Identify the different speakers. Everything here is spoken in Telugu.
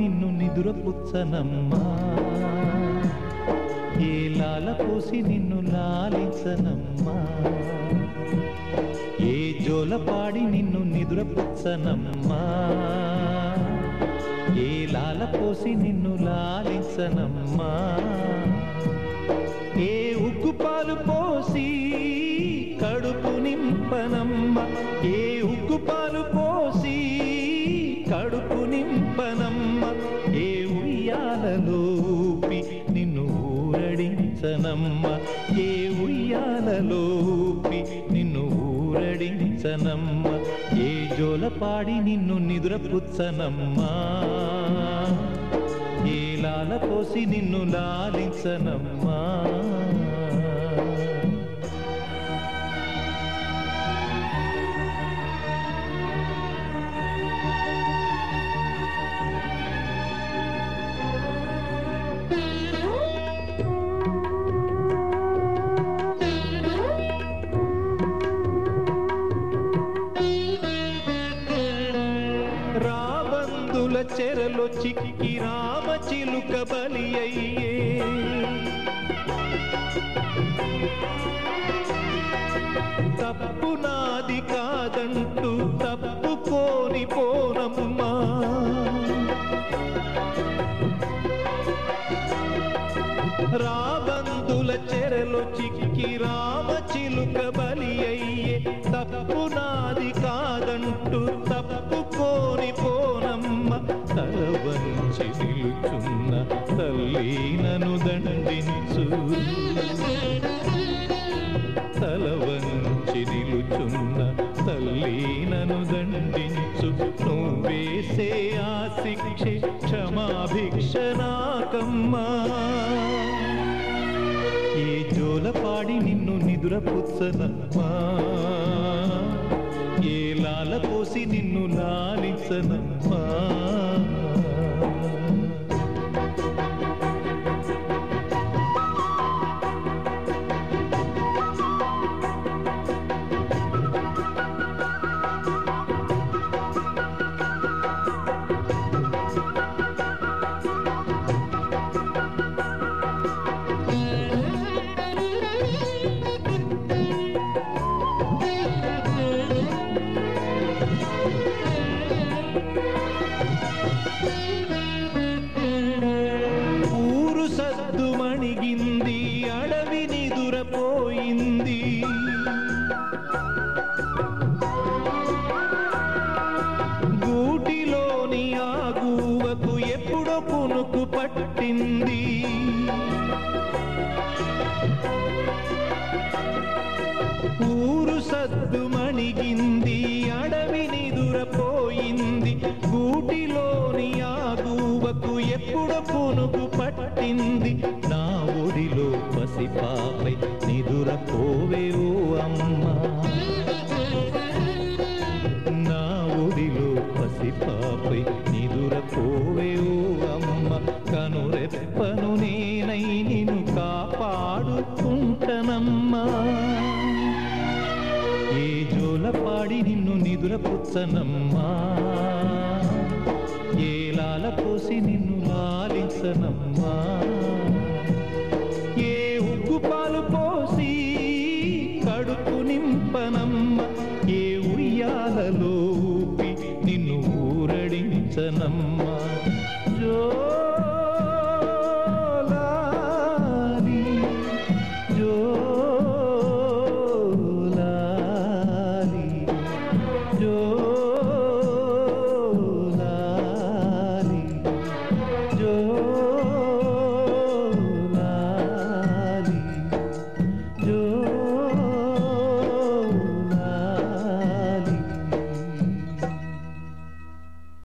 Speaker 1: నిన్ను నిదురపుచ్చనమ్మా. ఏ లాల పోసి నిన్ను లాలించనమ్మా. ఏ జోల పాడి నిన్ను నిదురపుచ్చనమ్మా. ఏ లాల పోసి నిన్ను లాలించనమ్మా. ఏ ఉక్కు పాలు పోసి కడుపు నింపన ఉయ్యాలలోపి నిన్ను ఊరడించనమ్మ. ఏ ఉయ్యాలలోపి నిన్ను ఊరడించనమ్మ. ఏ జోలపాడి నిన్ను నిద్రపుచ్చనమ్మా. ఏ లాల పోసి నిన్ను లాలించనమ్మా. చెరలో చిక్కి రామ చిలుక బలి అయ్యే. తప్పు నాది కాదంటూ తప్పుకోని పోనమ్మా. రాబందుల చెరలో చిక్కి రామ చిలుక బలి నన్ను దండించు తల వంచి నిలుచున్న తల్లి నన్ను దండించు నువ్వేసే ఆ శిక్ష క్షమాభిక్ష నాకమ్మా ఏ జోల పాడి నిన్ను నిదురపుచ్చనమ్మా ఏ పట్టింది. ఊరు సద్దుమ కనురెప్పను నేనై నిన్ను కాపాడుకుంటనమ్మా. ఏ జోల పాడి నిన్ను నిధుల పుచ్చనమ్మా ఏలాల పోసి నిన్ను లాలించనమ్మా. ఏ ఉగ్గు పాలు పోసి కడుపు నింపనమ్మ. ఏ ఉయ్యాలలో ఊపి నిన్ను ఊరడించనమ్మ.